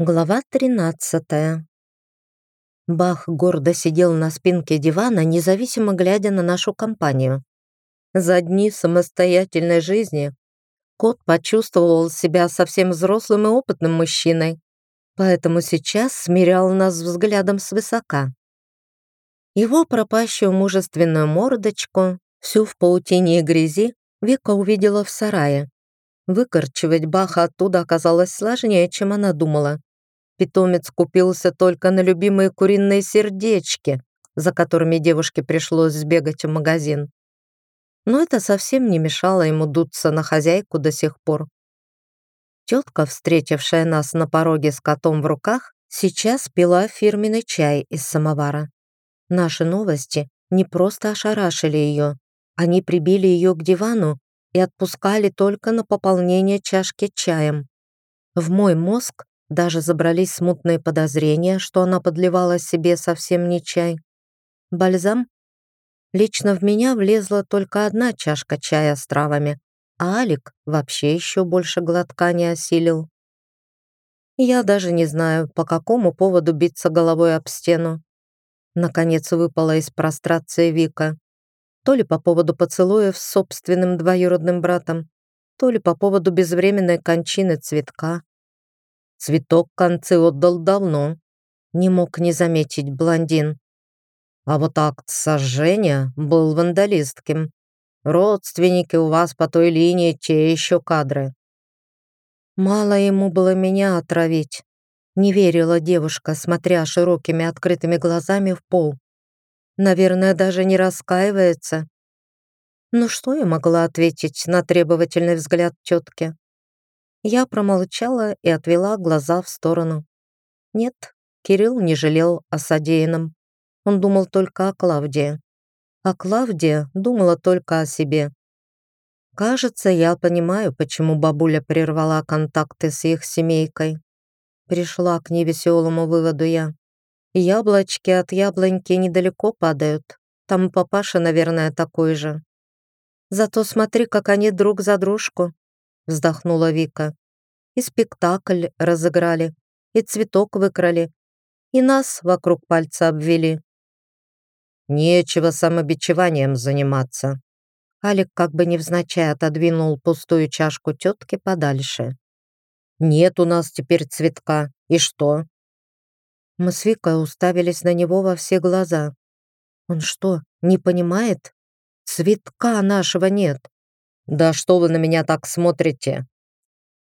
Глава 13. Бах гордо сидел на спинке дивана, независимо глядя на нашу компанию. За дни самостоятельной жизни кот почувствовал себя совсем взрослым и опытным мужчиной, поэтому сейчас смирял нас взглядом свысока. Его пропащую мужественную мордочку, всю в паутине и грязи, Вика увидела в сарае. Выкорчевать Баха оттуда оказалось сложнее, чем она думала. Питомец купился только на любимые куриные сердечки, за которыми девушке пришлось сбегать в магазин. Но это совсем не мешало ему дуться на хозяйку до сих пор. Тетка, встретившая нас на пороге с котом в руках, сейчас пила фирменный чай из самовара. Наши новости не просто ошарашили ее, они прибили ее к дивану и отпускали только на пополнение чашки чаем. В мой мозг даже забрались смутные подозрения, что она подливала себе совсем не чай. Бальзам? Лично в меня влезла только одна чашка чая с травами, а Алик вообще еще больше глотка не осилил. Я даже не знаю, по какому поводу биться головой об стену. Наконец выпала из прострации Вика то ли по поводу поцелуев с собственным двоюродным братом, то ли по поводу безвременной кончины цветка. Цветок концы отдал давно, не мог не заметить блондин. А вот акт сожжения был вандалистским. Родственники у вас по той линии те еще кадры. Мало ему было меня отравить. Не верила девушка, смотря широкими открытыми глазами в пол. Наверное, даже не раскаивается. Ну что я могла ответить на требовательный взгляд тетки? Я промолчала и отвела глаза в сторону. Нет, Кирилл не жалел о содеянном. Он думал только о Клавдии. А Клавдия думала только о себе. Кажется, я понимаю, почему бабуля прервала контакты с их семейкой. Пришла к невеселому выводу я. Яблочки от яблоньки недалеко падают. Там папаша, наверное, такой же. Зато смотри, как они друг за дружку, вздохнула Вика. И спектакль разыграли, и цветок выкрали, и нас вокруг пальца обвели. Нечего самобичеванием заниматься. Алик как бы невзначай отодвинул пустую чашку тетки подальше. «Нет у нас теперь цветка. И что? Мы с Викой уставились на него во все глаза. Он что, не понимает? Цветка нашего нет. Да что вы на меня так смотрите?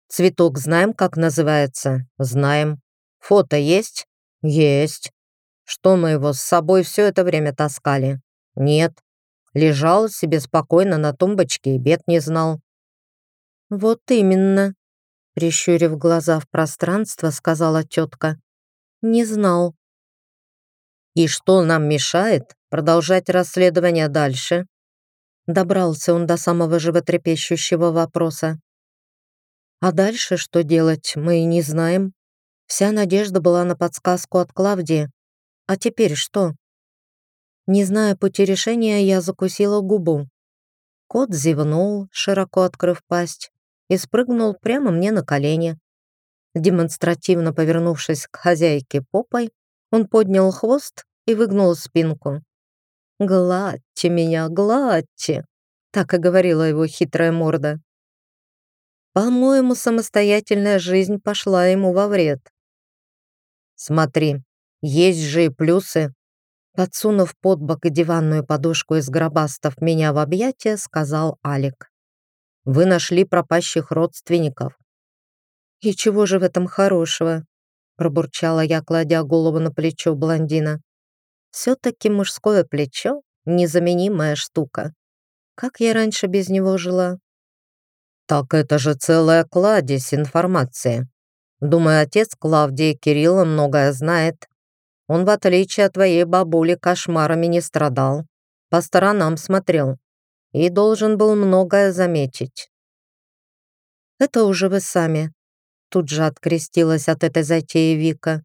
Цветок знаем, как называется? Знаем. Фото есть? Есть. Что мы его с собой все это время таскали? Нет. Лежал себе спокойно на тумбочке и бед не знал. Вот именно. Прищурив глаза в пространство, сказала тетка. Не знал. И что нам мешает продолжать расследование дальше? Добрался он до самого животрепещущего вопроса. А дальше что делать, мы и не знаем. Вся надежда была на подсказку от Клавдии. А теперь что? Не зная пути решения, я закусила губу. Кот зевнул, широко открыв пасть, и спрыгнул прямо мне на колени. Демонстративно повернувшись к хозяйке попой, он поднял хвост и выгнул спинку. «Гладьте меня, гладьте!» Так и говорила его хитрая морда. По-моему, самостоятельная жизнь пошла ему во вред. «Смотри, есть же и плюсы!» Подсунув под бок диванную подушку из гробастов меня в объятия, сказал Алик. «Вы нашли пропащих родственников. «И чего же в этом хорошего?» пробурчала я, кладя голову на плечо блондина. «Все-таки мужское плечо — незаменимая штука. Как я раньше без него жила?» «Так это же целая кладезь информации. Думаю, отец Клавдии Кирилла многое знает. Он, в отличие от твоей бабули, кошмарами не страдал. По сторонам смотрел. И должен был многое заметить». «Это уже вы сами», Тут же открестилась от этой затеи Вика.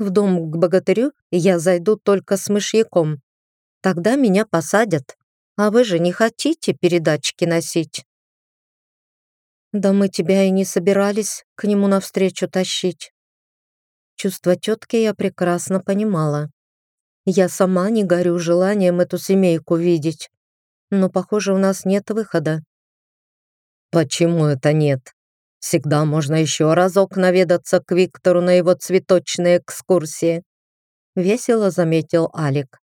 В дом к богатырю я зайду только с мышьяком. Тогда меня посадят. А вы же не хотите передачки носить? Да мы тебя и не собирались к нему навстречу тащить. Чувство тетки я прекрасно понимала. Я сама не горю желанием эту семейку видеть. Но, похоже, у нас нет выхода. Почему это нет? Всегда можно еще разок наведаться к Виктору на его цветочные экскурсии. Весело заметил Алик.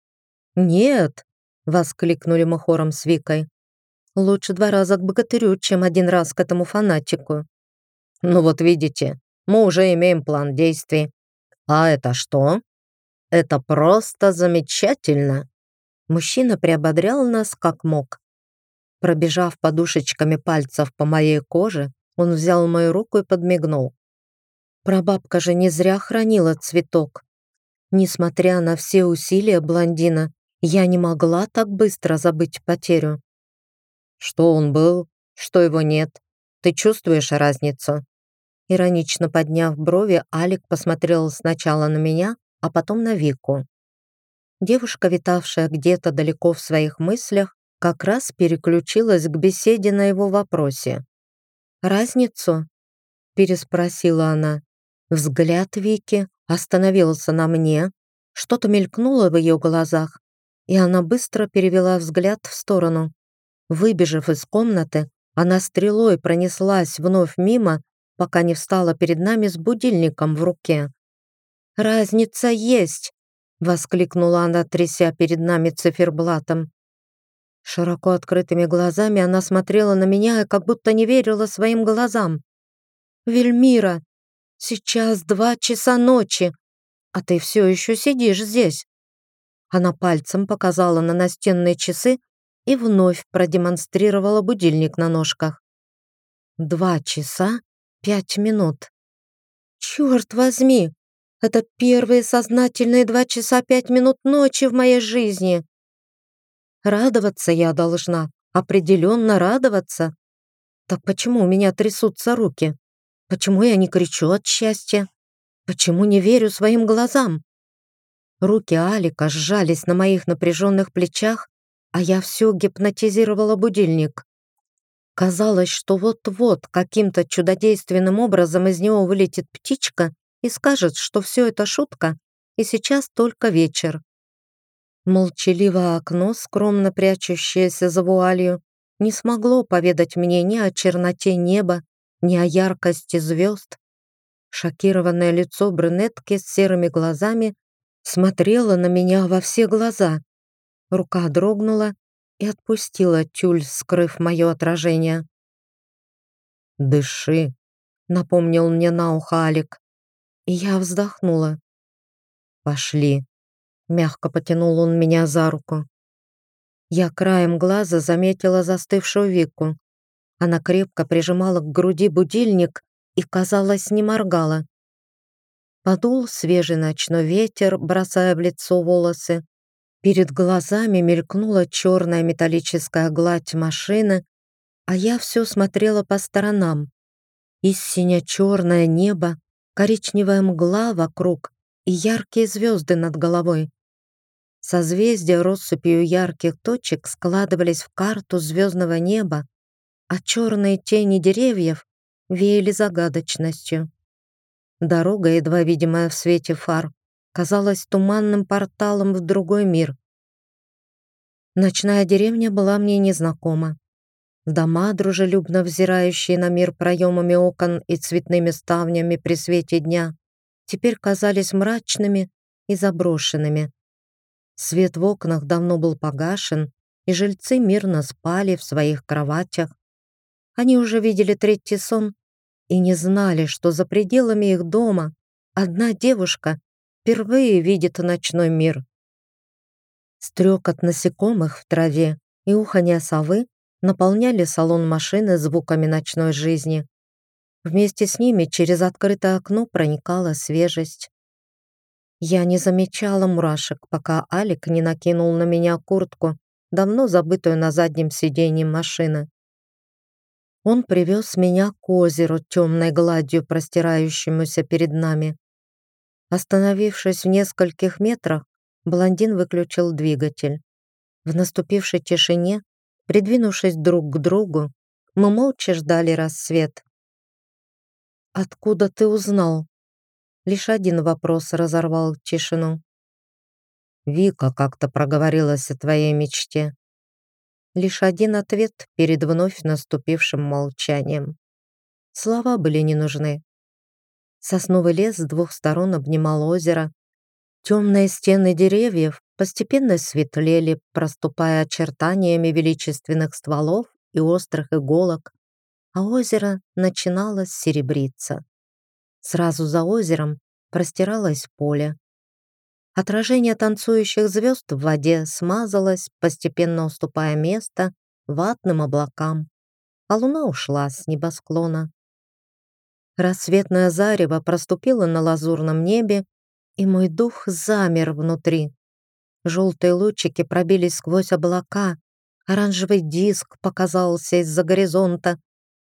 «Нет!» — воскликнули мы хором с Викой. «Лучше два раза к богатырю, чем один раз к этому фанатику». «Ну вот видите, мы уже имеем план действий. А это что? Это просто замечательно!» Мужчина приободрял нас как мог. Пробежав подушечками пальцев по моей коже, он взял мою руку и подмигнул. Прабабка же не зря хранила цветок. Несмотря на все усилия блондина, я не могла так быстро забыть потерю. Что он был, что его нет. Ты чувствуешь разницу? Иронично подняв брови, Алик посмотрел сначала на меня, а потом на Вику. Девушка, витавшая где-то далеко в своих мыслях, как раз переключилась к беседе на его вопросе. «Разницу?» — переспросила она. Взгляд Вики остановился на мне, что-то мелькнуло в ее глазах, и она быстро перевела взгляд в сторону. Выбежав из комнаты, она стрелой пронеслась вновь мимо, пока не встала перед нами с будильником в руке. «Разница есть!» — воскликнула она, тряся перед нами циферблатом. Широко открытыми глазами она смотрела на меня и как будто не верила своим глазам. «Вельмира, сейчас два часа ночи, а ты все еще сидишь здесь». Она пальцем показала на настенные часы и вновь продемонстрировала будильник на ножках. Два часа пять минут. «Черт возьми! Это первые сознательные два часа пять минут ночи в моей жизни!» Радоваться я должна, определенно радоваться. Так почему у меня трясутся руки? Почему я не кричу от счастья? Почему не верю своим глазам? Руки Алика сжались на моих напряженных плечах, а я все гипнотизировала будильник. Казалось, что вот-вот каким-то чудодейственным образом из него вылетит птичка и скажет, что все это шутка, и сейчас только вечер. Молчаливое окно, скромно прячущееся за вуалью, не смогло поведать мне ни о черноте неба, ни о яркости звезд. Шокированное лицо брюнетки с серыми глазами смотрело на меня во все глаза. Рука дрогнула и отпустила тюль, скрыв мое отражение. «Дыши», — напомнил мне на ухо Алик. И я вздохнула. «Пошли», Мягко потянул он меня за руку. Я краем глаза заметила застывшую Вику. Она крепко прижимала к груди будильник и, казалось, не моргала. Подул свежий ночной ветер, бросая в лицо волосы. Перед глазами мелькнула черная металлическая гладь машины, а я все смотрела по сторонам. И сине-черное небо, коричневая мгла вокруг и яркие звезды над головой. Созвездия россыпью ярких точек складывались в карту звездного неба, а черные тени деревьев веяли загадочностью. Дорога, едва видимая в свете фар, казалась туманным порталом в другой мир. Ночная деревня была мне незнакома. Дома, дружелюбно взирающие на мир проемами окон и цветными ставнями при свете дня, теперь казались мрачными и заброшенными. Свет в окнах давно был погашен, и жильцы мирно спали в своих кроватях. Они уже видели третий сон и не знали, что за пределами их дома одна девушка впервые видит ночной мир. Стрекот насекомых в траве и уханье совы наполняли салон машины звуками ночной жизни. Вместе с ними через открытое окно проникала свежесть. Я не замечала мурашек, пока Алик не накинул на меня куртку, давно забытую на заднем сиденье машины. Он привез меня к озеру темной гладью, простирающемуся перед нами. Остановившись в нескольких метрах, блондин выключил двигатель. В наступившей тишине, придвинувшись друг к другу, мы молча ждали рассвет. «Откуда ты узнал?» Лишь один вопрос разорвал тишину. «Вика как-то проговорилась о твоей мечте». Лишь один ответ перед вновь наступившим молчанием. Слова были не нужны. Сосновый лес с двух сторон обнимал озеро. Темные стены деревьев постепенно светлели, проступая очертаниями величественных стволов и острых иголок, а озеро начинало серебриться. Сразу за озером простиралось поле. Отражение танцующих звезд в воде смазалось, постепенно уступая место ватным облакам, а луна ушла с небосклона. Рассветное зарево проступило на лазурном небе, и мой дух замер внутри. Желтые лучики пробились сквозь облака, оранжевый диск показался из-за горизонта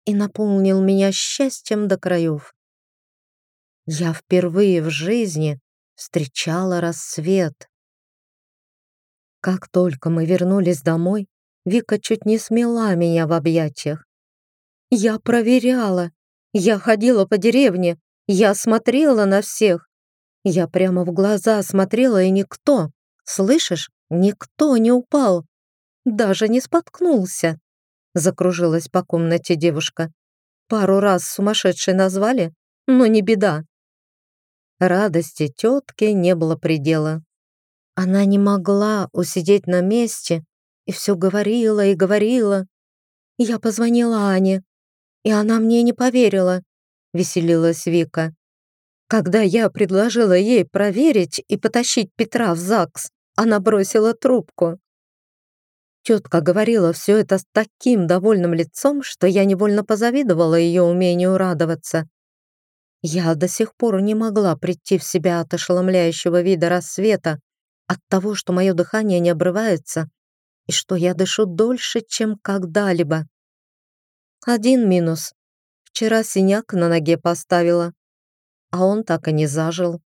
и наполнил меня счастьем до краев. Я впервые в жизни встречала рассвет. Как только мы вернулись домой, Вика чуть не смела меня в объятиях. Я проверяла, я ходила по деревне, я смотрела на всех. Я прямо в глаза смотрела, и никто, слышишь, никто не упал, даже не споткнулся. Закружилась по комнате девушка. Пару раз сумасшедшей назвали, но не беда. Радости тетки не было предела. Она не могла усидеть на месте и все говорила и говорила. Я позвонила Ане, и она мне не поверила, веселилась Вика. Когда я предложила ей проверить и потащить Петра в ЗАГС, она бросила трубку. Тетка говорила все это с таким довольным лицом, что я невольно позавидовала ее умению радоваться. Я до сих пор не могла прийти в себя от ошеломляющего вида рассвета, от того, что мое дыхание не обрывается и что я дышу дольше, чем когда-либо. Один минус. Вчера синяк на ноге поставила, а он так и не зажил.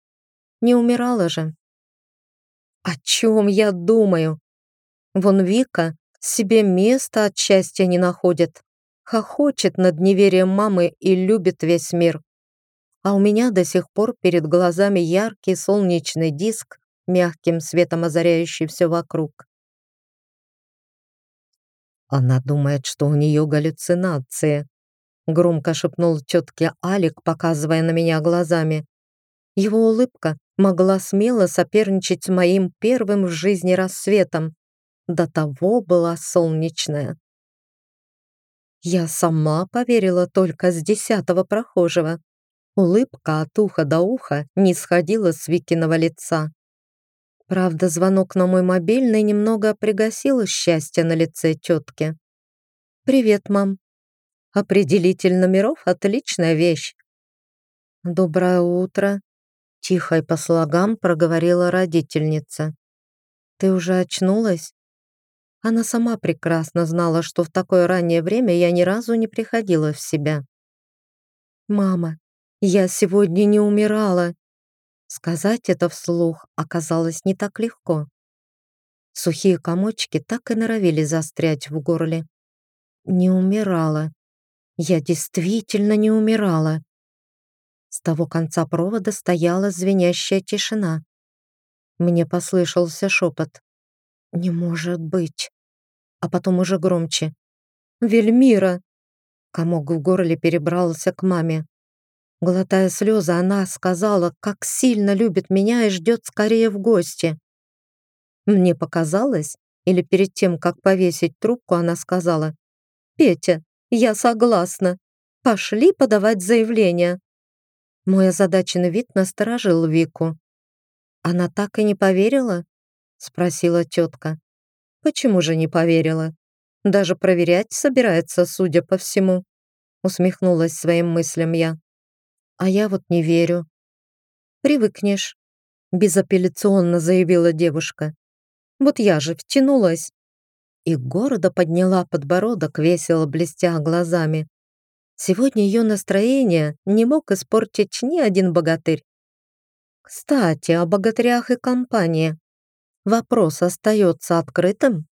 Не умирала же. О чем я думаю? Вон Вика себе места от счастья не находит, хохочет над неверием мамы и любит весь мир а у меня до сих пор перед глазами яркий солнечный диск, мягким светом озаряющий все вокруг. Она думает, что у нее галлюцинации. Громко шепнул тетке Алик, показывая на меня глазами. Его улыбка могла смело соперничать с моим первым в жизни рассветом. До того была солнечная. Я сама поверила только с десятого прохожего. Улыбка от уха до уха не сходила с Викиного лица. Правда, звонок на мой мобильный немного пригасил счастье на лице тетки. «Привет, мам. Определитель номеров — отличная вещь». «Доброе утро», — тихо и по слогам проговорила родительница. «Ты уже очнулась?» Она сама прекрасно знала, что в такое раннее время я ни разу не приходила в себя. «Мама, я сегодня не умирала. Сказать это вслух оказалось не так легко. Сухие комочки так и норовили застрять в горле. Не умирала. Я действительно не умирала. С того конца провода стояла звенящая тишина. Мне послышался шепот. «Не может быть!» А потом уже громче. «Вельмира!» Комок в горле перебрался к маме. Глотая слезы, она сказала, как сильно любит меня и ждет скорее в гости. Мне показалось, или перед тем, как повесить трубку, она сказала, «Петя, я согласна. Пошли подавать заявление». Мой озадаченный вид насторожил Вику. «Она так и не поверила?» — спросила тетка. «Почему же не поверила? Даже проверять собирается, судя по всему», — усмехнулась своим мыслям я. А я вот не верю. Привыкнешь, безапелляционно заявила девушка. Вот я же втянулась. И гордо подняла подбородок, весело блестя глазами. Сегодня ее настроение не мог испортить ни один богатырь. Кстати, о богатырях и компании. Вопрос остается открытым?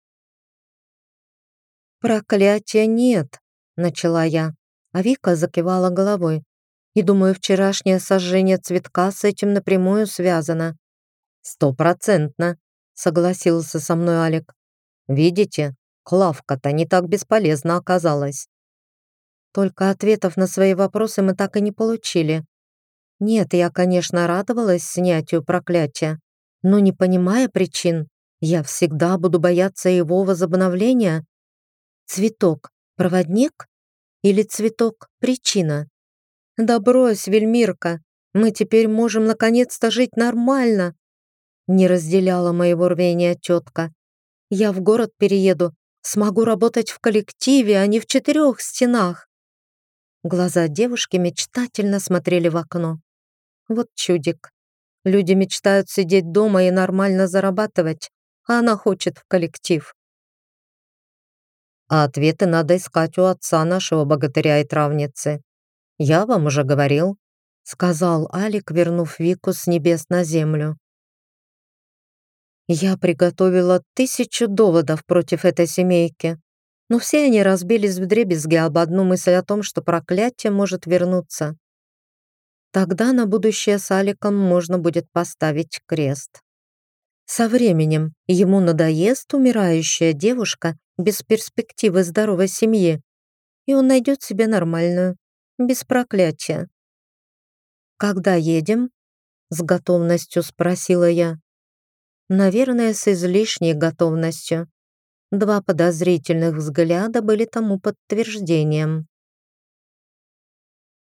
«Проклятия нет», — начала я, а Вика закивала головой. И думаю, вчерашнее сожжение цветка с этим напрямую связано. Стопроцентно, согласился со мной Алик. Видите, Клавка-то не так бесполезна оказалась. Только ответов на свои вопросы мы так и не получили. Нет, я, конечно, радовалась снятию проклятия, но не понимая причин, я всегда буду бояться его возобновления. Цветок — проводник или цветок — причина? Да брось, Вельмирка, мы теперь можем наконец-то жить нормально. Не разделяла моего рвения тетка. Я в город перееду, смогу работать в коллективе, а не в четырех стенах. Глаза девушки мечтательно смотрели в окно. Вот чудик. Люди мечтают сидеть дома и нормально зарабатывать, а она хочет в коллектив. А ответы надо искать у отца нашего богатыря и травницы. Я вам уже говорил, сказал Алик, вернув Вику с небес на землю. Я приготовила тысячу доводов против этой семейки, но все они разбились в дребезги об одну мысль о том, что проклятие может вернуться. Тогда на будущее с Аликом можно будет поставить крест. Со временем ему надоест умирающая девушка без перспективы здоровой семьи, и он найдет себе нормальную, без проклятия. «Когда едем?» — с готовностью спросила я. Наверное, с излишней готовностью. Два подозрительных взгляда были тому подтверждением.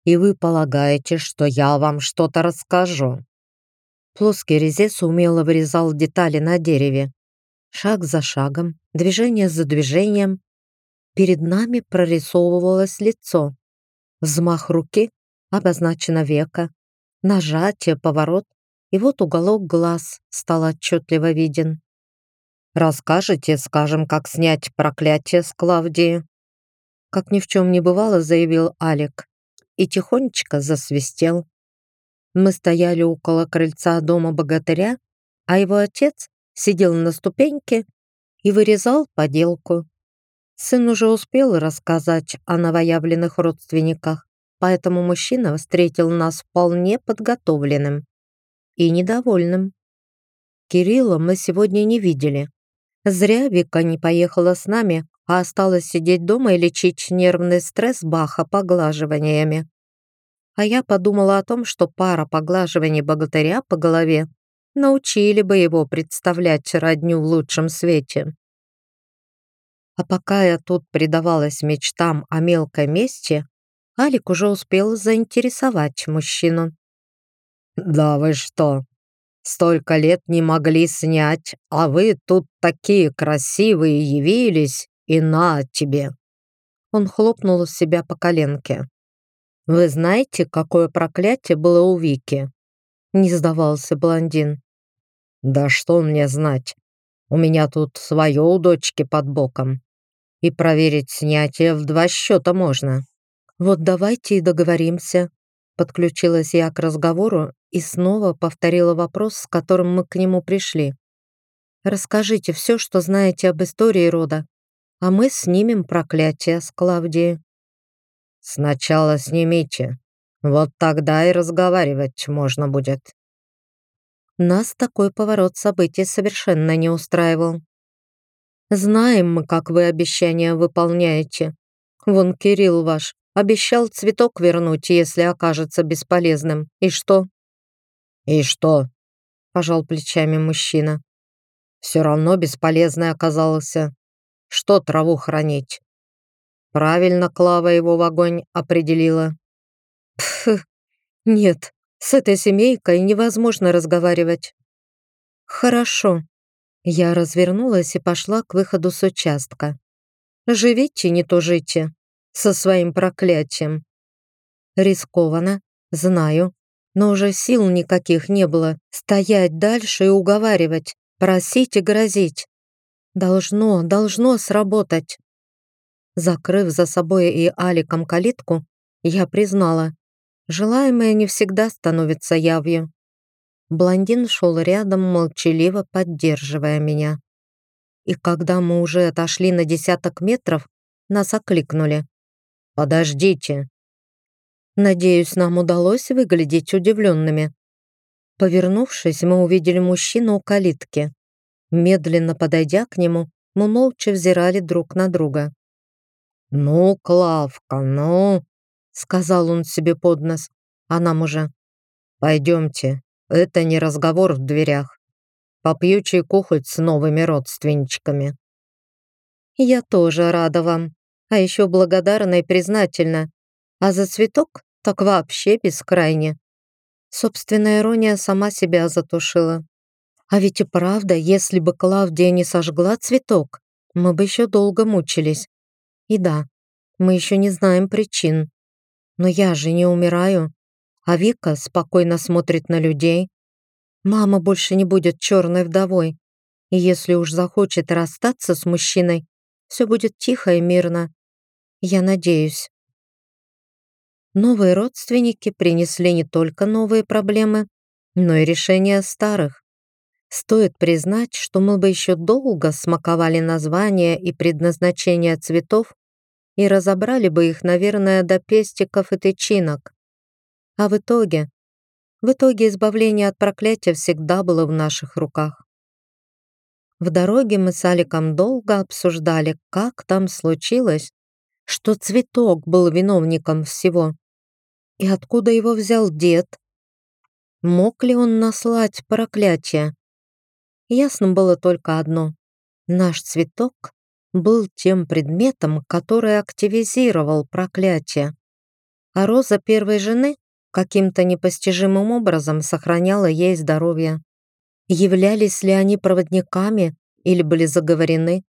«И вы полагаете, что я вам что-то расскажу?» Плоский резец умело вырезал детали на дереве. Шаг за шагом, движение за движением. Перед нами прорисовывалось лицо. Взмах руки, обозначено века, нажатие, поворот, и вот уголок глаз стал отчетливо виден. «Расскажете, скажем, как снять проклятие с Клавдии?» Как ни в чем не бывало, заявил Алик и тихонечко засвистел. Мы стояли около крыльца дома богатыря, а его отец сидел на ступеньке и вырезал поделку. Сын уже успел рассказать о новоявленных родственниках, поэтому мужчина встретил нас вполне подготовленным и недовольным. Кирилла мы сегодня не видели. Зря Вика не поехала с нами, а осталась сидеть дома и лечить нервный стресс Баха поглаживаниями. А я подумала о том, что пара поглаживаний богатыря по голове научили бы его представлять родню в лучшем свете. А пока я тут предавалась мечтам о мелкой мести, Алик уже успел заинтересовать мужчину. «Да вы что? Столько лет не могли снять, а вы тут такие красивые явились, и на тебе!» Он хлопнул себя по коленке. «Вы знаете, какое проклятие было у Вики?» Не сдавался блондин. «Да что мне знать? У меня тут свое у дочки под боком. И проверить снятие в два счета можно. Вот давайте и договоримся». Подключилась я к разговору и снова повторила вопрос, с которым мы к нему пришли. «Расскажите все, что знаете об истории рода, а мы снимем проклятие с Клавдии». «Сначала снимите, вот тогда и разговаривать можно будет». Нас такой поворот событий совершенно не устраивал. «Знаем мы, как вы обещания выполняете. Вон Кирилл ваш обещал цветок вернуть, если окажется бесполезным. И что?» «И что?» — пожал плечами мужчина. «Все равно бесполезный оказался. Что траву хранить?» Правильно Клава его в огонь определила. Пф, нет, с этой семейкой невозможно разговаривать. Хорошо. Я развернулась и пошла к выходу с участка. Живите, не тужите, со своим проклятием. Рискованно, знаю, но уже сил никаких не было стоять дальше и уговаривать, просить и грозить. Должно, должно сработать. Закрыв за собой и Аликом калитку, я признала, желаемое не всегда становится явью. Блондин шел рядом, молчаливо поддерживая меня. И когда мы уже отошли на десяток метров, нас окликнули. «Подождите!» Надеюсь, нам удалось выглядеть удивленными. Повернувшись, мы увидели мужчину у калитки. Медленно подойдя к нему, мы молча взирали друг на друга. «Ну, Клавка, ну!» — сказал он себе под нос, а нам уже. «Пойдемте, это не разговор в дверях. Попью чайку хоть с новыми родственничками». «Я тоже рада вам, а еще благодарна и признательна. А за цветок так вообще бескрайне». Собственная ирония сама себя затушила. А ведь и правда, если бы Клавдия не сожгла цветок, мы бы еще долго мучились. И да, мы еще не знаем причин. Но я же не умираю, а Вика спокойно смотрит на людей. Мама больше не будет черной вдовой. И если уж захочет расстаться с мужчиной, все будет тихо и мирно. Я надеюсь. Новые родственники принесли не только новые проблемы, но и решение старых. Стоит признать, что мы бы еще долго смаковали названия и предназначение цветов и разобрали бы их, наверное, до пестиков и тычинок. А в итоге? В итоге избавление от проклятия всегда было в наших руках. В дороге мы с Аликом долго обсуждали, как там случилось, что цветок был виновником всего. И откуда его взял дед? Мог ли он наслать проклятие? Ясно было только одно. Наш цветок был тем предметом, который активизировал проклятие. А роза первой жены каким-то непостижимым образом сохраняла ей здоровье. Являлись ли они проводниками или были заговорены?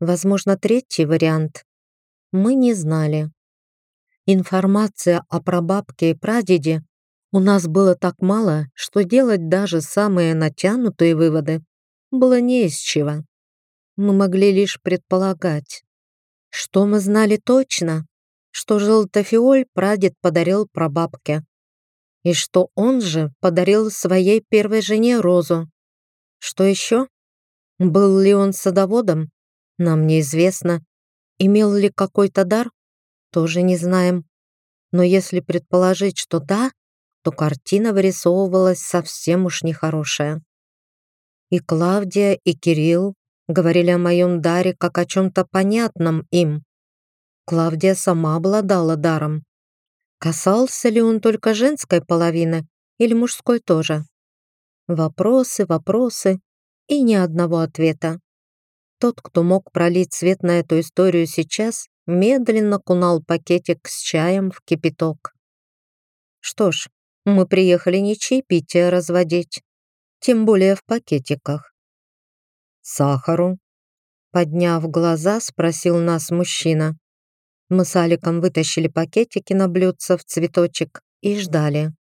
Возможно, третий вариант. Мы не знали. Информация о прабабке и прадеде у нас было так мало, что делать даже самые натянутые выводы было не из чего. Мы могли лишь предполагать. Что мы знали точно? Что желтофиоль прадед подарил прабабке. И что он же подарил своей первой жене розу. Что еще? Был ли он садоводом? Нам неизвестно. Имел ли какой-то дар? Тоже не знаем. Но если предположить, что да, то картина вырисовывалась совсем уж нехорошая. И Клавдия, и Кирилл говорили о моем даре как о чем-то понятном им. Клавдия сама обладала даром. Касался ли он только женской половины или мужской тоже? Вопросы, вопросы и ни одного ответа. Тот, кто мог пролить свет на эту историю сейчас, медленно кунал пакетик с чаем в кипяток. Что ж, мы приехали не чаепитие разводить, тем более в пакетиках. «Сахару?» Подняв глаза, спросил нас мужчина. Мы с Аликом вытащили пакетики на блюдце в цветочек и ждали.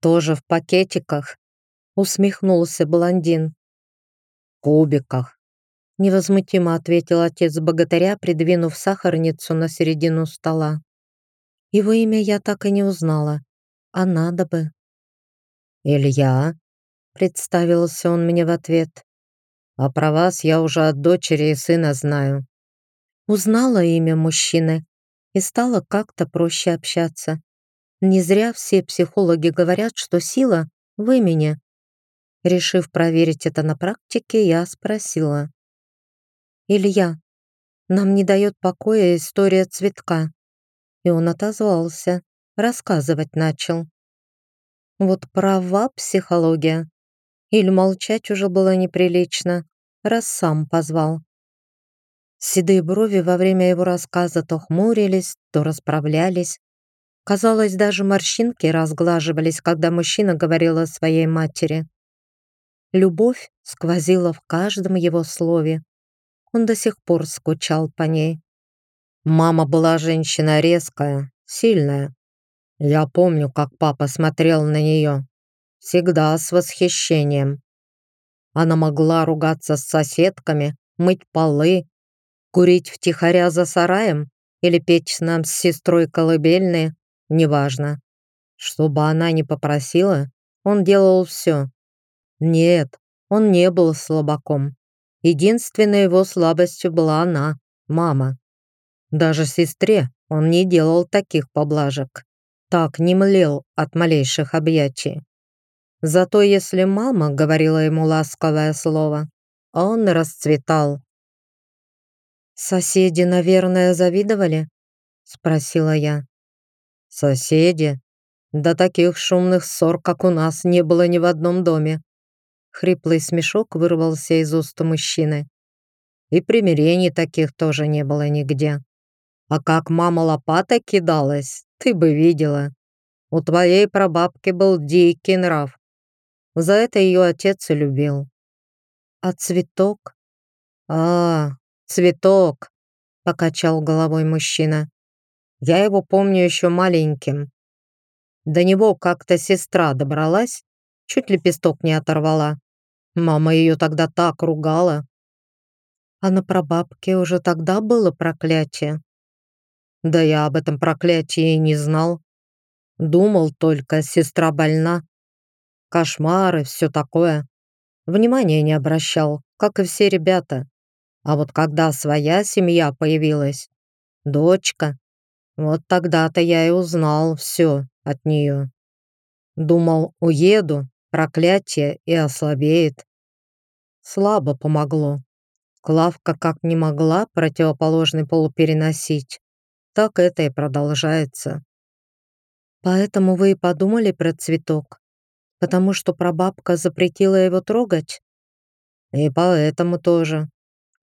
«Тоже в пакетиках?» усмехнулся блондин. «Кубиках», невозмутимо ответил отец богатыря, придвинув сахарницу на середину стола. Его имя я так и не узнала, а надо бы. «Илья», — представился он мне в ответ, «а про вас я уже от дочери и сына знаю». Узнала имя мужчины и стало как-то проще общаться. Не зря все психологи говорят, что сила в имени. Решив проверить это на практике, я спросила. «Илья, нам не дает покоя история цветка». И он отозвался рассказывать начал. Вот права психология. Или молчать уже было неприлично, раз сам позвал. Седые брови во время его рассказа то хмурились, то расправлялись. Казалось, даже морщинки разглаживались, когда мужчина говорил о своей матери. Любовь сквозила в каждом его слове. Он до сих пор скучал по ней. Мама была женщина резкая, сильная, я помню, как папа смотрел на нее. Всегда с восхищением. Она могла ругаться с соседками, мыть полы, курить втихаря за сараем или печь нам с сестрой колыбельные, неважно. Что бы она ни попросила, он делал все. Нет, он не был слабаком. Единственной его слабостью была она, мама. Даже сестре он не делал таких поблажек. так не млел от малейших объятий. Зато если мама говорила ему ласковое слово, он расцветал. «Соседи, наверное, завидовали?» — спросила я. «Соседи? Да таких шумных ссор, как у нас, не было ни в одном доме». Хриплый смешок вырвался из уст мужчины. И примирений таких тоже не было нигде. А как мама лопатой кидалась, ты бы видела. У твоей прабабки был дикий нрав. За это ее отец и любил. А цветок? А, цветок, покачал головой мужчина. Я его помню еще маленьким. До него как-то сестра добралась, чуть лепесток не оторвала. Мама ее тогда так ругала. А на прабабке уже тогда было проклятие? Да я об этом проклятии не знал. Думал только, сестра больна. Кошмары, все такое. Внимания не обращал, как и все ребята. А вот когда своя семья появилась, дочка, вот тогда-то я и узнал все от нее. Думал, уеду, проклятие и ослабеет. Слабо помогло. Клавка как не могла противоположный пол переносить, так это и продолжается. Поэтому вы и подумали про цветок? Потому что прабабка запретила его трогать? И поэтому тоже.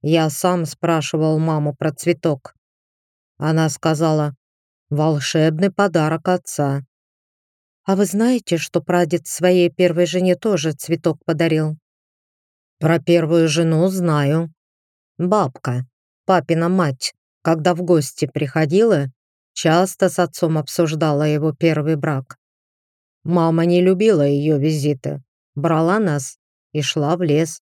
Я сам спрашивал маму про цветок. Она сказала, волшебный подарок отца. А вы знаете, что прадед своей первой жене тоже цветок подарил? Про первую жену знаю. Бабка, папина мать, когда в гости приходила, часто с отцом обсуждала его первый брак. Мама не любила ее визиты, брала нас и шла в лес.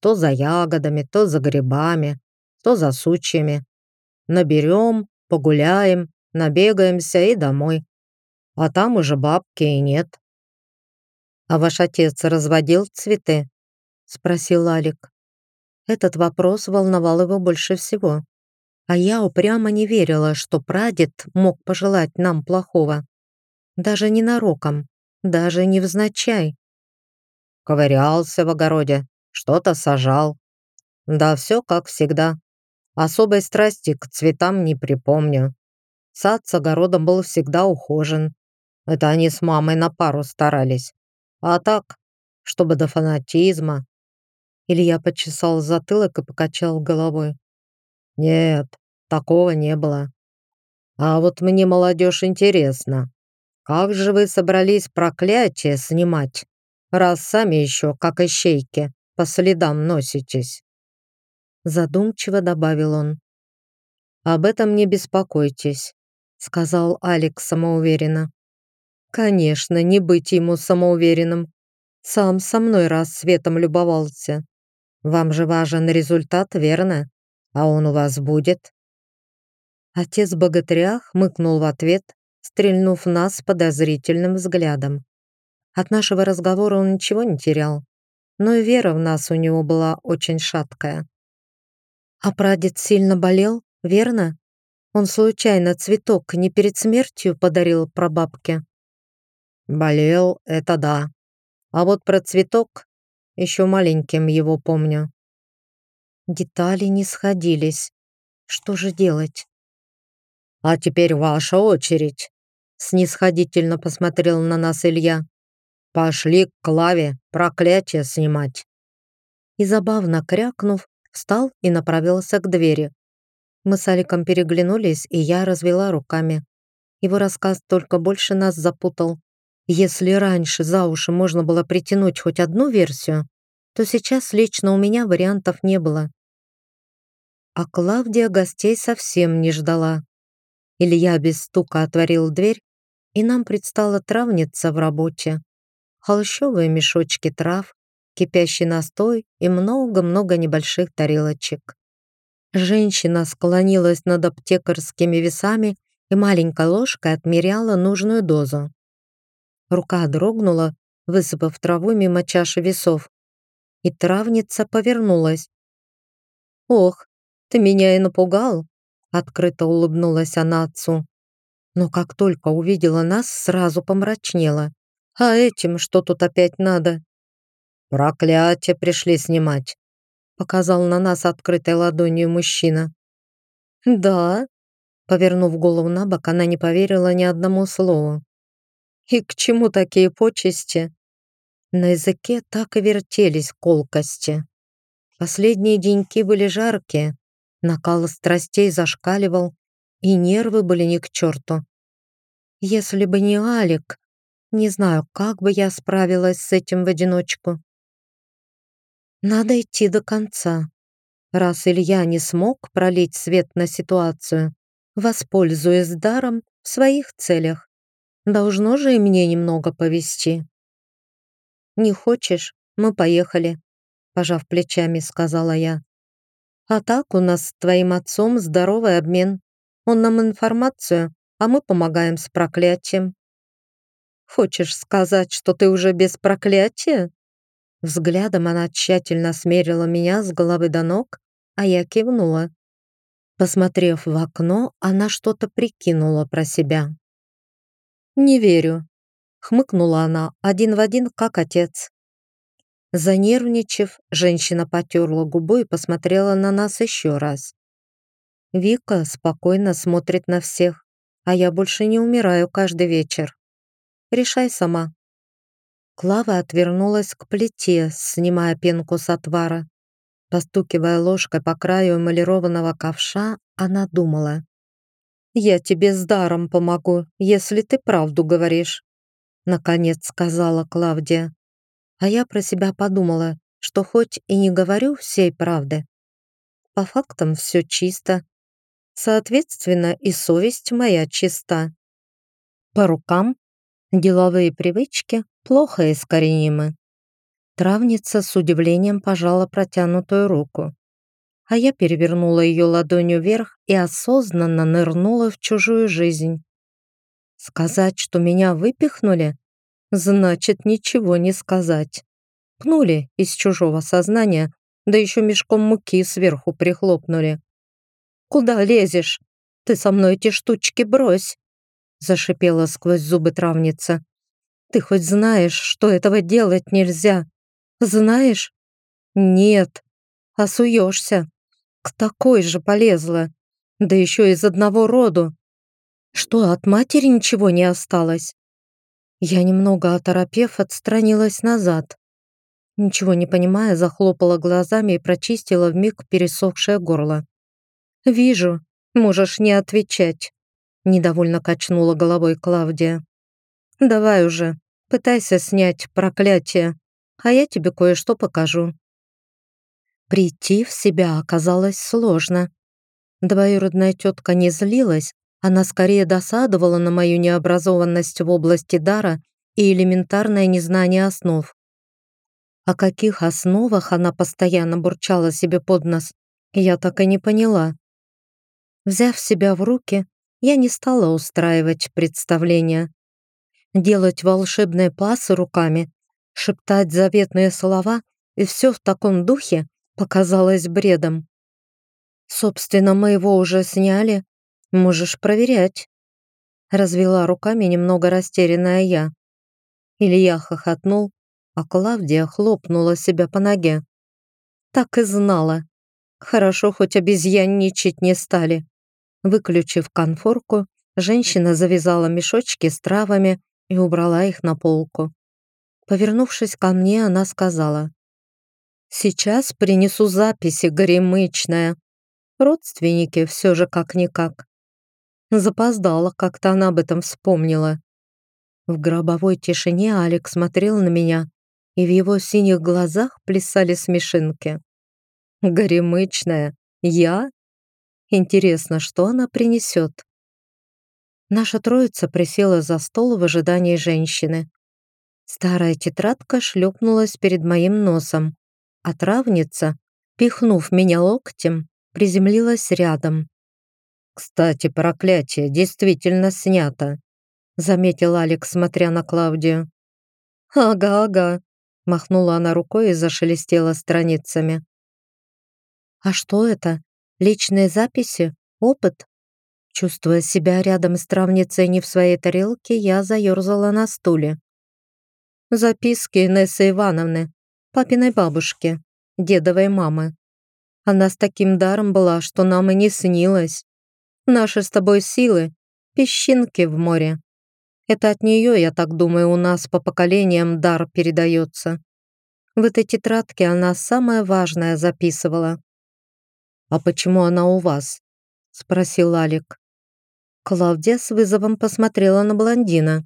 То за ягодами, то за грибами, то за сучьями. Наберем, погуляем, набегаемся и домой. А там уже бабки и нет. «А ваш отец разводил цветы?» — спросил Алик. Этот вопрос волновал его больше всего. А я упрямо не верила, что прадед мог пожелать нам плохого. Даже не нароком, даже не невзначай. Ковырялся в огороде, что-то сажал. Да все как всегда. Особой страсти к цветам не припомню. Сад с огородом был всегда ухожен. Это они с мамой на пару старались. А так, чтобы до фанатизма, Илья почесал затылок и покачал головой. «Нет, такого не было. А вот мне, молодежь, интересно, как же вы собрались проклятие снимать, раз сами еще, как ищейки, по следам носитесь?» Задумчиво добавил он. «Об этом не беспокойтесь», — сказал Алекс самоуверенно. «Конечно, не быть ему самоуверенным. Сам со мной раз светом любовался. Вам же важен результат, верно? А он у вас будет?» Отец богатыря хмыкнул в ответ, стрельнув нас подозрительным взглядом. От нашего разговора он ничего не терял, но и вера в нас у него была очень шаткая. «А прадед сильно болел, верно? Он случайно цветок не перед смертью подарил прабабке?» «Болел, это да. А вот про цветок еще маленьким его помню. Детали не сходились. Что же делать? «А теперь ваша очередь», — снисходительно посмотрел на нас Илья. «Пошли к Клаве проклятие снимать». И забавно крякнув, встал и направился к двери. Мы с Аликом переглянулись, и я развела руками. Его рассказ только больше нас запутал. Если раньше за уши можно было притянуть хоть одну версию, то сейчас лично у меня вариантов не было. А Клавдия гостей совсем не ждала. Илья без стука отворил дверь, и нам предстала травница в работе. Холщовые мешочки трав, кипящий настой и много-много небольших тарелочек. Женщина склонилась над аптекарскими весами и маленькой ложкой отмеряла нужную дозу. Рука дрогнула, высыпав траву мимо чаши весов. И травница повернулась. «Ох, ты меня и напугал!» Открыто улыбнулась она отцу. но как только увидела нас, сразу помрачнела. «А этим что тут опять надо?» «Проклятие пришли снимать», — показал на нас открытой ладонью мужчина. «Да?» Повернув голову на бок, она не поверила ни одному слову. «И к чему такие почести?» На языке так и вертелись колкости. Последние деньки были жаркие, накал страстей зашкаливал, и нервы были не к черту. Если бы не Алик, не знаю, как бы я справилась с этим в одиночку. Надо идти до конца. Раз Илья не смог пролить свет на ситуацию, воспользуясь даром в своих целях, должно же и мне немного повести. «Не хочешь? Мы поехали», — пожав плечами, сказала я. «А так у нас с твоим отцом здоровый обмен. Он нам информацию, а мы помогаем с проклятием». «Хочешь сказать, что ты уже без проклятия?» Взглядом она тщательно смерила меня с головы до ног, а я кивнула. Посмотрев в окно, она что-то прикинула про себя. «Не верю», — хмыкнула она один в один, как отец. Занервничав, женщина потерла губу и посмотрела на нас еще раз. Вика спокойно смотрит на всех, а я больше не умираю каждый вечер. Решай сама. Клава отвернулась к плите, снимая пенку с отвара. Постукивая ложкой по краю эмалированного ковша, она думала. «Я тебе с даром помогу, если ты правду говоришь», наконец сказала Клавдия. А я про себя подумала, что хоть и не говорю всей правды, по фактам все чисто. Соответственно, и совесть моя чиста. По рукам деловые привычки плохо искоренимы. Травница с удивлением пожала протянутую руку, а я перевернула ее ладонью вверх и осознанно нырнула в чужую жизнь. Сказать, что меня выпихнули, значит ничего не сказать. Пнули из чужого сознания, да еще мешком муки сверху прихлопнули. «Куда лезешь? Ты со мной эти штучки брось!» Зашипела сквозь зубы травница. «Ты хоть знаешь, что этого делать нельзя? Знаешь?» «Нет, осуешься. К такой же полезла, да еще из одного роду. Что, от матери ничего не осталось?» Я немного оторопев, отстранилась назад. Ничего не понимая, захлопала глазами и прочистила вмиг пересохшее горло. «Вижу, можешь не отвечать», — недовольно качнула головой Клавдия. «Давай уже, пытайся снять проклятие, а я тебе кое-что покажу». Прийти в себя оказалось сложно. Двоюродная тетка не злилась, она скорее досадовала на мою необразованность в области дара и элементарное незнание основ. О каких основах она постоянно бурчала себе под нос, я так и не поняла. Взяв себя в руки, я не стала устраивать представления. Делать волшебные пасы руками, шептать заветные слова и все в таком духе показалось бредом. Собственно, мы его уже сняли, Можешь проверять. Развела руками немного растерянная я. Илья хохотнул, а Клавдия хлопнула себя по ноге. Так и знала. Хорошо, хоть обезьянничать не стали. Выключив конфорку, женщина завязала мешочки с травами и убрала их на полку. Повернувшись ко мне, она сказала. «Сейчас принесу записи, горемычная. Родственники все же как-никак. Запоздала, как-то она об этом вспомнила. В гробовой тишине Алекс смотрел на меня, и в его синих глазах плясали смешинки. «Горемычная? Я? Интересно, что она принесет?» Наша троица присела за стол в ожидании женщины. Старая тетрадка шлепнулась перед моим носом, а травница, пихнув меня локтем, приземлилась рядом. «Кстати, проклятие действительно снято», заметил Алекс, смотря на Клавдию. «Ага, ага», махнула она рукой и зашелестела страницами. «А что это? Личные записи? Опыт?» Чувствуя себя рядом с травницей не в своей тарелке, я заерзала на стуле. Записки Инессы Ивановны, папиной бабушки, дедовой мамы. Она с таким даром была, что нам и не снилось. Наши с тобой силы — песчинки в море. Это от нее, я так думаю, у нас по поколениям дар передается. В этой тетрадке она самое важное записывала. «А почему она у вас?» — спросил Алик. Клавдия с вызовом посмотрела на блондина.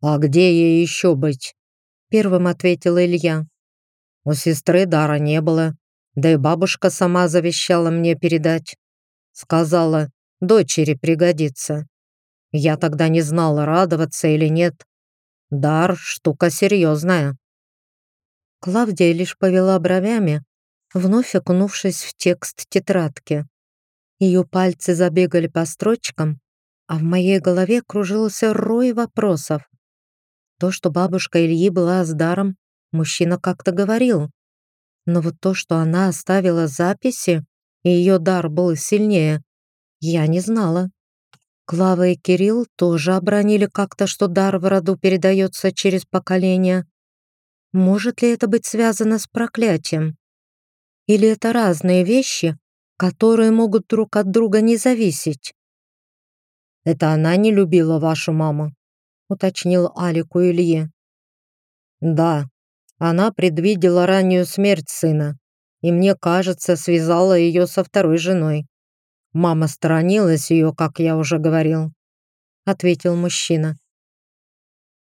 «А где ей еще быть?» — первым ответил Илья. «У сестры дара не было, да и бабушка сама завещала мне передать. Сказала, дочери пригодится. Я тогда не знала, радоваться или нет. Дар — штука серьезная. Клавдия лишь повела бровями, вновь окунувшись в текст тетрадки. Ее пальцы забегали по строчкам, а в моей голове кружился рой вопросов. То, что бабушка Ильи была с даром, мужчина как-то говорил. Но вот то, что она оставила записи, и ее дар был сильнее, я не знала. Клава и Кирилл тоже обронили как-то, что дар в роду передается через поколение. Может ли это быть связано с проклятием? Или это разные вещи, которые могут друг от друга не зависеть? «Это она не любила вашу маму», — уточнил Алику Илье. «Да, она предвидела раннюю смерть сына, и мне кажется, связала ее со второй женой. Мама сторонилась ее, как я уже говорил», — ответил мужчина.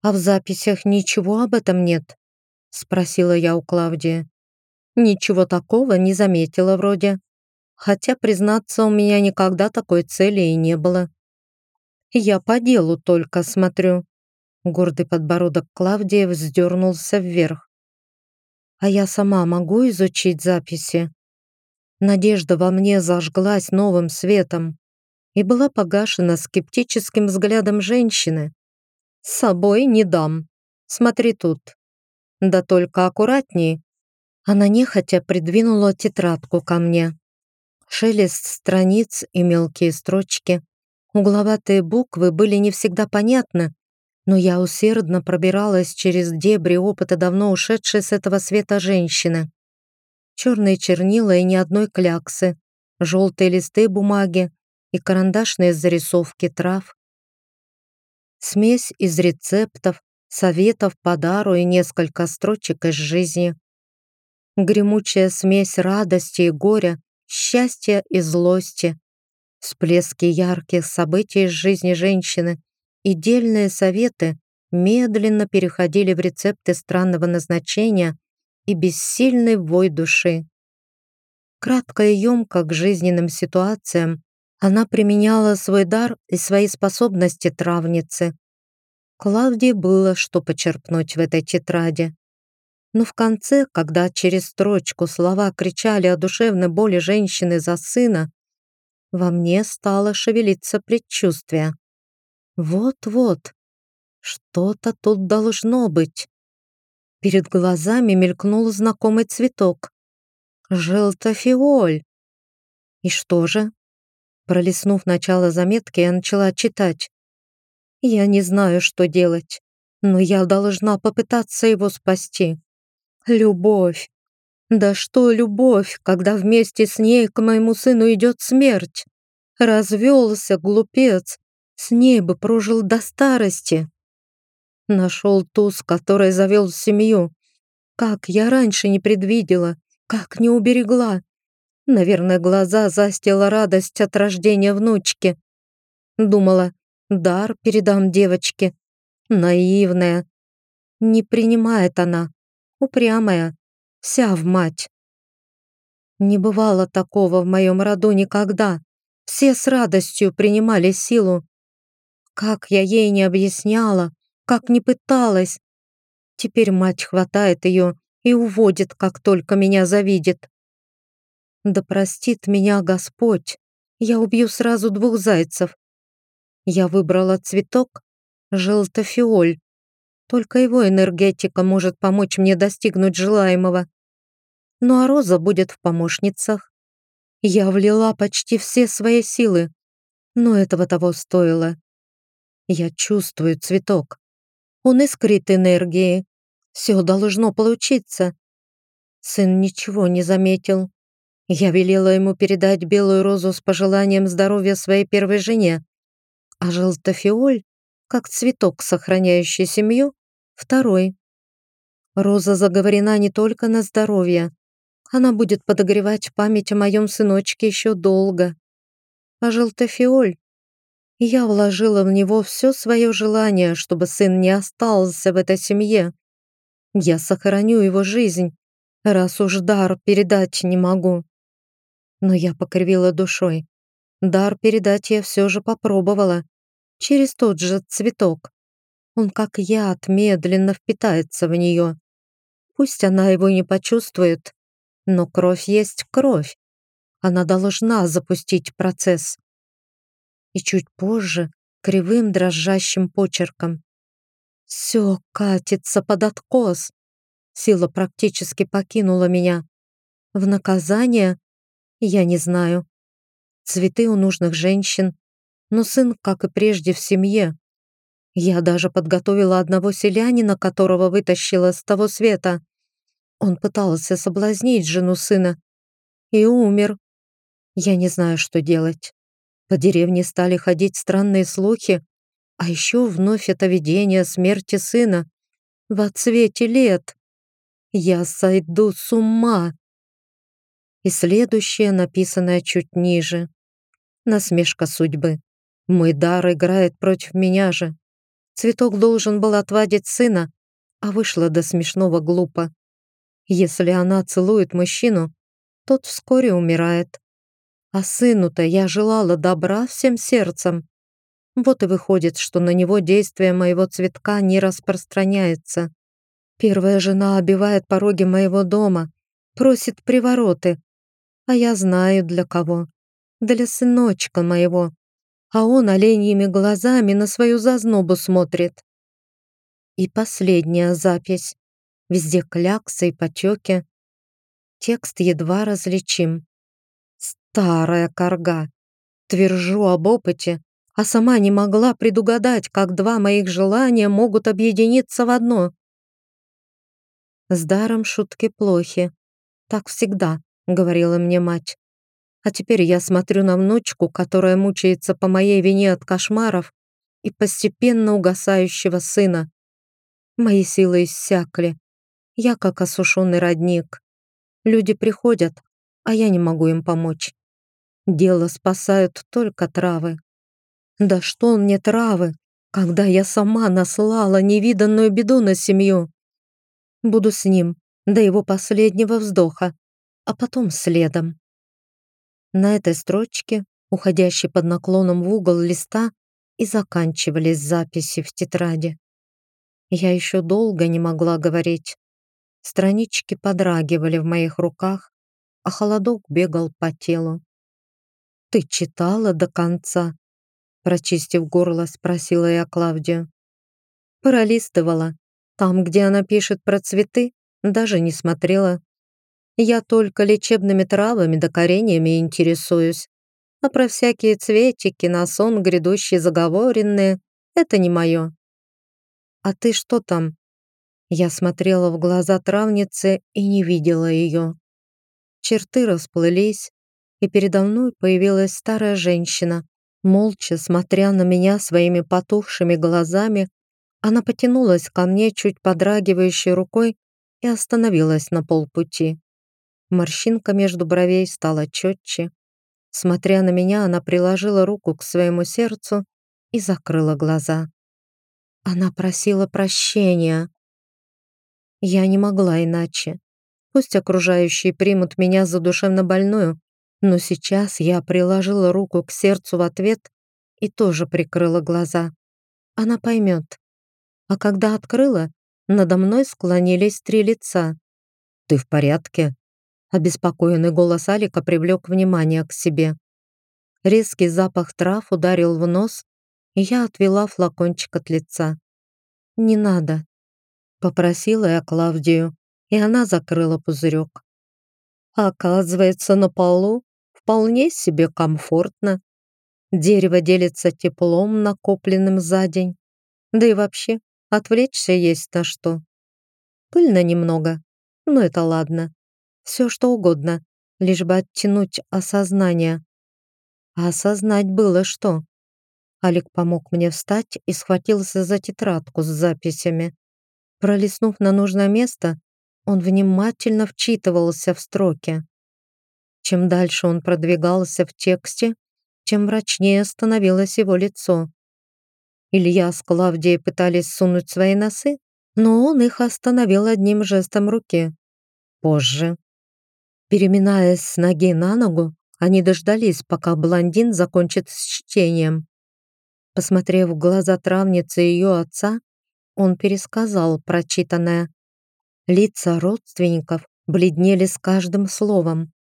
«А в записях ничего об этом нет?» — спросила я у Клавдии. «Ничего такого не заметила вроде. Хотя, признаться, у меня никогда такой цели и не было. Я по делу только смотрю». Гордый подбородок Клавдии вздернулся вверх. «А я сама могу изучить записи?» Надежда во мне зажглась новым светом и была погашена скептическим взглядом женщины. «С собой не дам. Смотри тут. Да только аккуратней». Она нехотя придвинула тетрадку ко мне. Шелест страниц и мелкие строчки. Угловатые буквы были не всегда понятны, но я усердно пробиралась через дебри опыта давно ушедшей с этого света женщины черные чернила и ни одной кляксы, желтые листы бумаги и карандашные зарисовки трав. Смесь из рецептов, советов по дару и несколько строчек из жизни. Гремучая смесь радости и горя, счастья и злости, всплески ярких событий из жизни женщины и дельные советы медленно переходили в рецепты странного назначения и бессильный вой души. Кратко и емко к жизненным ситуациям она применяла свой дар и свои способности травницы. Клавдии было что почерпнуть в этой тетради. Но в конце, когда через строчку слова кричали о душевной боли женщины за сына, во мне стало шевелиться предчувствие. Вот-вот, что-то тут должно быть. Перед глазами мелькнул знакомый цветок. Желтофиоль. И что же? Пролистнув начало заметки, я начала читать. Я не знаю, что делать, но я должна попытаться его спасти. Любовь. Да что любовь, когда вместе с ней к моему сыну идет смерть? Развелся глупец, с ней бы прожил до старости. Нашел ту, с которой завел семью. Как я раньше не предвидела, как не уберегла. Наверное, глаза застила радость от рождения внучки. Думала, дар передам девочке. Наивная. Не принимает она. Упрямая. Вся в мать. Не бывало такого в моем роду никогда. Все с радостью принимали силу. Как я ей не объясняла, как ни пыталась. Теперь мать хватает ее и уводит, как только меня завидит. Да простит меня Господь, я убью сразу двух зайцев. Я выбрала цветок желтофиоль. Только его энергетика может помочь мне достигнуть желаемого. Ну а роза будет в помощницах. Я влила почти все свои силы. Но этого того стоило. Я чувствую цветок. Он искрит энергией. Все должно получиться. Сын ничего не заметил. Я велела ему передать белую розу с пожеланием здоровья своей первой жене, а желтофиоль, как цветок, сохраняющий семью, второй. Роза заговорена не только на здоровье. Она будет подогревать память о моем сыночке еще долго. А желтофиоль? Я вложила в него все свое желание, чтобы сын не остался в этой семье. Я сохраню его жизнь, раз уж дар передать не могу. Но я покривила душой. Дар передать я все же попробовала. Через тот же цветок. Он как яд медленно впитается в нее. Пусть она его не почувствует, но кровь есть кровь. Она должна запустить процесс. И чуть позже, кривым дрожащим почерком. Все катится под откос. Сила практически покинула меня. В наказание? Я не знаю. Цветы у нужных женщин, но сын, как и прежде, в семье. Я даже подготовила одного селянина, которого вытащила с того света. Он пытался соблазнить жену сына и умер. Я не знаю, что делать. По деревне стали ходить странные слухи, а еще вновь это видение смерти сына в отсвете лет. Я сойду с ума. И следующее, написанное чуть ниже. Насмешка судьбы. Мой дар играет против меня же. Цветок должен был отвадить сына, а вышло до смешного глупо. Если она целует мужчину, тот вскоре умирает. А сыну-то я желала добра всем сердцем. Вот и выходит, что на него действие моего цветка не распространяется. Первая жена обивает пороги моего дома, просит привороты. А я знаю для кого. Для сыночка моего, а он оленьими глазами на свою зазнобу смотрит. И последняя запись. Везде кляксы и потеки. Текст едва различим. Старая корга. Твержу об опыте, а сама не могла предугадать, как два моих желания могут объединиться в одно. С даром шутки плохи. Так всегда, говорила мне мать. А теперь я смотрю на внучку, которая мучается по моей вине от кошмаров и постепенно угасающего сына. Мои силы иссякли. Я как осушенный родник. Люди приходят, а я не могу им помочь. Дело спасают только травы. Да что мне травы, когда я сама наслала невиданную беду на семью? Буду с ним до его последнего вздоха, а потом следом. На этой строчке, уходящей под наклоном в угол листа, и заканчивались записи в тетради. Я еще долго не могла говорить. Странички подрагивали в моих руках, а холодок бегал по телу. «Ты читала до конца?» Прочистив горло, спросила я Клавдию. Пролистывала. Там, где она пишет про цветы, даже не смотрела. Я только лечебными травами да кореньями интересуюсь. А про всякие цветики на сон грядущий заговоренные — это не мое. А ты что там? Я смотрела в глаза травницы и не видела ее. Черты расплылись, и передо мной появилась старая женщина. Молча, смотря на меня своими потухшими глазами, она потянулась ко мне чуть подрагивающей рукой и остановилась на полпути. Морщинка между бровей стала четче. Смотря на меня, она приложила руку к своему сердцу и закрыла глаза. Она просила прощения. Я не могла иначе. Пусть окружающие примут меня за душевно больную, но сейчас я приложила руку к сердцу в ответ и тоже прикрыла глаза. Она поймет. А когда открыла, надо мной склонились три лица. «Ты в порядке?» Обеспокоенный голос Алика привлек внимание к себе. Резкий запах трав ударил в нос, и я отвела флакончик от лица. «Не надо», — попросила я Клавдию, и она закрыла пузырек. Оказывается, на полу вполне себе комфортно. Дерево делится теплом, накопленным за день. Да и вообще, отвлечься есть на что. Пыльно немного, но это ладно. Все что угодно, лишь бы оттянуть осознание. А осознать было что? Алик помог мне встать и схватился за тетрадку с записями. Пролистнув на нужное место, он внимательно вчитывался в строки. Чем дальше он продвигался в тексте, тем мрачнее становилось его лицо. Илья с Клавдией пытались сунуть свои носы, но он их остановил одним жестом руки. Позже. Переминаясь с ноги на ногу, они дождались, пока блондин закончит с чтением. Посмотрев в глаза травницы и ее отца, он пересказал прочитанное. Лица родственников бледнели с каждым словом.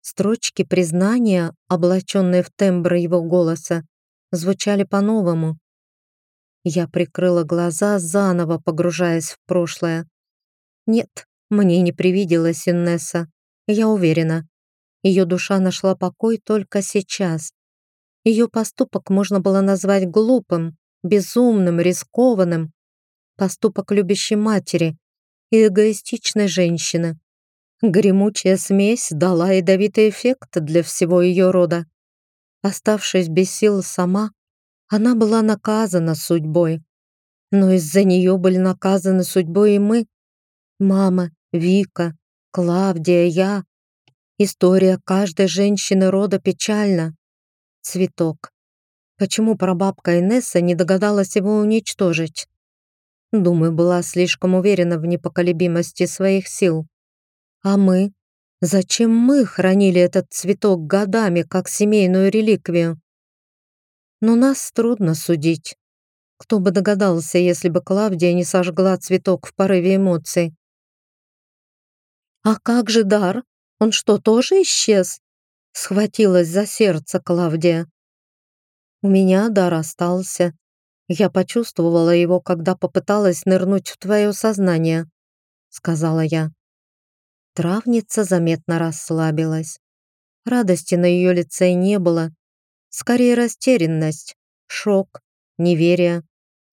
Строчки признания, облаченные в тембр его голоса, звучали по-новому. Я прикрыла глаза, заново погружаясь в прошлое. Нет, мне не привиделась Инесса. Я уверена. Ее душа нашла покой только сейчас. Ее поступок можно было назвать глупым, безумным, рискованным. Поступок любящей матери, и эгоистичной женщины. Гремучая смесь дала ядовитый эффект для всего ее рода. Оставшись без сил сама, она была наказана судьбой. Но из-за нее были наказаны судьбой и мы. Мама, Вика, Клавдия, я. История каждой женщины рода печальна. Цветок. Почему прабабка Инесса не догадалась его уничтожить? Думаю, была слишком уверена в непоколебимости своих сил. А мы? Зачем мы хранили этот цветок годами, как семейную реликвию? Но нас трудно судить. Кто бы догадался, если бы Клавдия не сожгла цветок в порыве эмоций? «А как же дар? Он что, тоже исчез?» Схватилась за сердце Клавдия. «У меня дар остался, я почувствовала его, когда попыталась нырнуть в твое сознание», — сказала я. Травница заметно расслабилась. Радости на ее лице не было. Скорее растерянность, шок, неверие.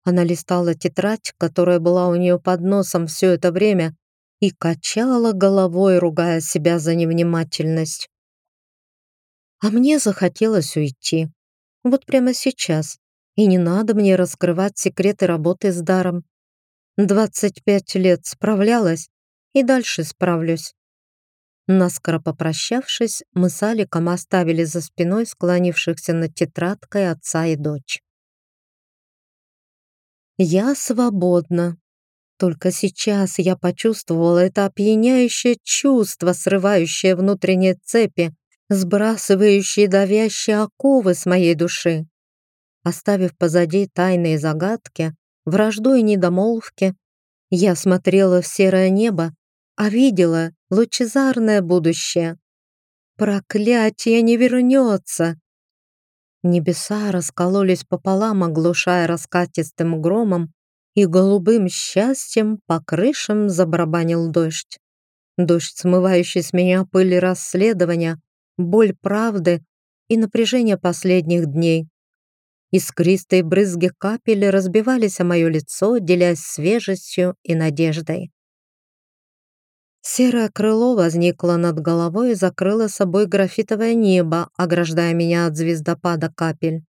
Она листала тетрадь, которая была у нее под носом все это время, и качала головой, ругая себя за невнимательность. А мне захотелось уйти. Вот прямо сейчас. И не надо мне раскрывать секреты работы с даром. 25 лет справлялась, и дальше справлюсь. Наскоро попрощавшись, мы с Аликом оставили за спиной склонившихся над тетрадкой отца и дочь. Я свободна. Только сейчас я почувствовала это опьяняющее чувство, срывающее внутренние цепи, сбрасывающее давящие оковы с моей души. Оставив позади тайные загадки, вражду и недомолвки, я смотрела в серое небо, а видела лучезарное будущее. Проклятие не вернется! Небеса раскололись пополам, оглушая раскатистым громом, и голубым счастьем по крышам забарабанил дождь. Дождь, смывающий с меня пыль расследования, боль правды и напряжение последних дней. Искристые брызги капель разбивались о мое лицо, делясь свежестью и надеждой. Серое крыло возникло над головой и закрыло собой графитовое небо, ограждая меня от звездопада капель.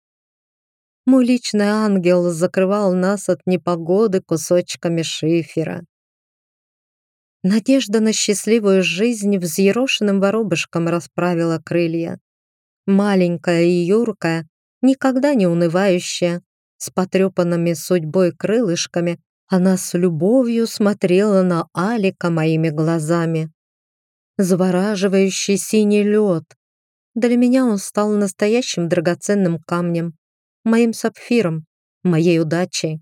Мой личный ангел закрывал нас от непогоды кусочками шифера. Надежда на счастливую жизнь взъерошенным воробышком расправила крылья. Маленькая и юркая, никогда не унывающая, с потрепанными судьбой крылышками, она с любовью смотрела на Алика моими глазами. Завораживающий синий лед. Для меня он стал настоящим драгоценным камнем, моим сапфиром, моей удачей.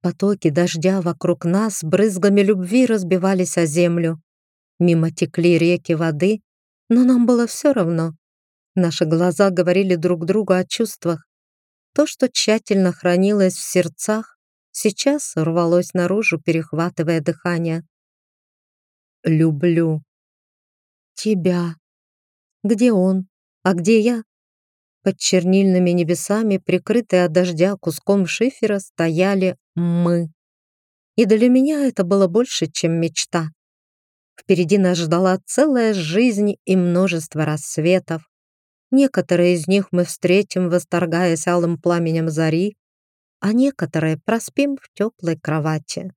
Потоки дождя вокруг нас брызгами любви разбивались о землю. Мимо текли реки воды, но нам было все равно. Наши глаза говорили друг другу о чувствах. То, что тщательно хранилось в сердцах, сейчас рвалось наружу, перехватывая дыхание. «Люблю». «Тебя». «Где он? А где я?» Под чернильными небесами, прикрытые от дождя куском шифера, стояли мы. И для меня это было больше, чем мечта. Впереди нас ждала целая жизнь и множество рассветов. Некоторые из них мы встретим, восторгаясь алым пламенем зари, а некоторые проспим в теплой кровати.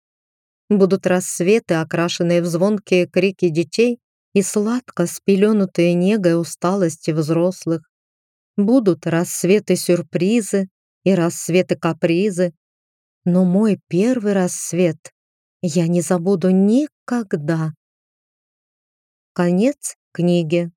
Будут рассветы, окрашенные в звонкие крики детей и сладко спеленутые негой усталости взрослых. Будут рассветы-сюрпризы и рассветы-капризы. Но мой первый рассвет я не забуду никогда. Конец книги.